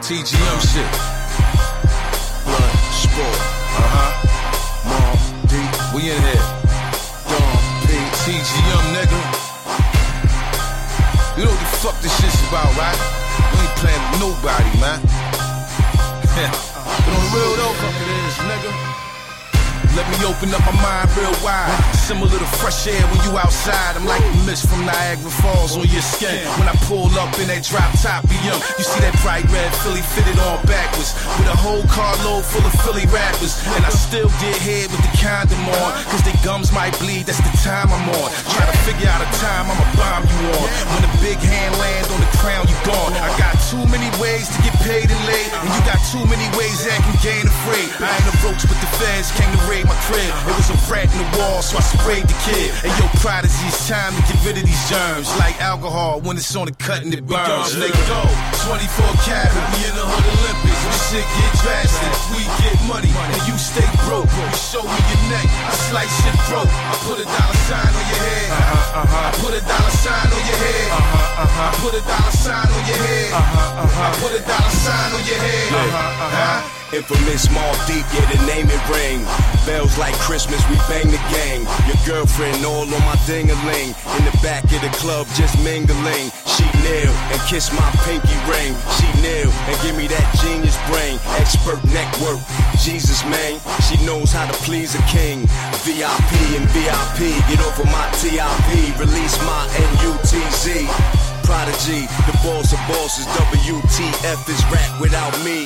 TGM shit. Blood, sport, Uh huh. Mom, D, We in here. Dom, P. TGM, nigga. You know what the fuck this shit's about, right? We ain't playing with nobody, man. but on the real though, fuck it is, nigga. Let me open up my mind real wide. Similar to fresh air when you outside. I'm like a mist from Niagara Falls on your skin. When I pull up in that drop top BM, you see that bright red Philly fitted all backwards. With a whole carload full of Philly rappers. And I still get head with the condom on. Cause they gums might bleed, that's the time I'm on. Try to figure out a time I'ma bomb you on. When the big hand lands on the crown, you gone. I got too many ways to get paid and laid. And you got too many ways that can gain afraid. I ain't a roach, but the feds came to crib. It was a rat in the wall, so I sprayed the kid. And yo, prodigy, it's time to get rid of these germs. Like alcohol, when it's on the cut and it burns. Nigga, go. 24 karat, we in the hood Olympics. This shit get drastic. We get money, and you stay broke. You show me your neck, I slice shit broke. I put a dollar sign on your head. I put a dollar sign on your head. I put a dollar sign on your head. Uh-huh, uh-huh. I put a dollar sign on your head. Huh? Infamous Mobb Deep, yeah, the name it ring. Bells like Christmas, we bang the gang. Your girlfriend all on my ding-a-ling. In the back of the club, just mingling. She kneel and kiss my pinky ring. She kneel and give me that genius brain. Expert network, Jesus man. She knows how to please a king. VIP and VIP, get over my TIP. Release my NUTZ. Prodigy, the boss of bosses. WTF is rap without me.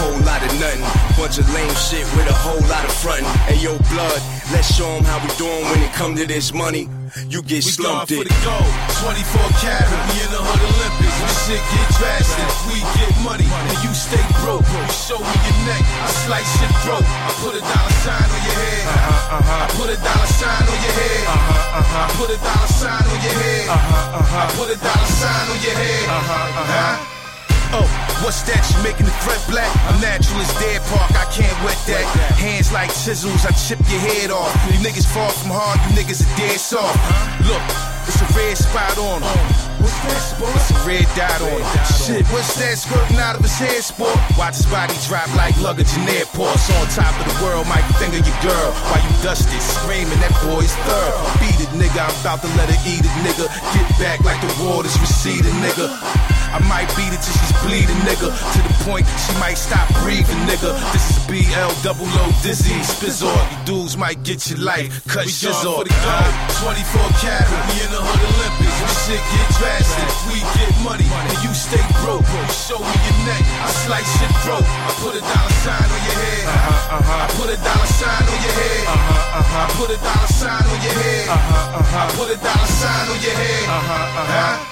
Whole lot of nothing, bunch of lame shit with a whole lot of frontin'. Hey yo, blood, let's show 'em how we doing when it come to this money. You get We slumped for the gold. 24 karat, we in the hood Olympics. This shit get drastic. We get money, and you stay broke. You show me your neck, I slice shit broke. I put a dollar sign on your head. Uh-huh. Uh-huh, uh-huh. I put a dollar sign on your head. I put a dollar sign on your head. Huh? Oh, what's that? You making the threat black? I'm natural as dead park, I can't wet that. Hands like chisels, I chip your head off. You niggas fall from hard, you niggas are dead soft. Look, it's a red spot on him. What's that sport? It's a red dot on him. Shit, what's that skirting out of his head, sport? Watch his body drop like luggage in airports. On top of the world, might finger your girl. While you dusted, screaming, that boy's third. Beat it, nigga, I'm about to let her eat it, nigga. Get back like the waters receding, nigga. I might beat it till she's bleeding, nigga. To the point she might stop breathing, nigga. This is BL double O dizzy. Spizz off. You dudes might get your life cut shiz off. 24 karat, we in the hood Olympics. This shit get drastic. We get money, and you stay broke. You show me your neck, I slice shit broke. I put a dollar sign on your head. Uh huh. I put a dollar sign on your head. I put a dollar sign on your head. Uh I put a dollar sign on your head. Uh huh. Huh?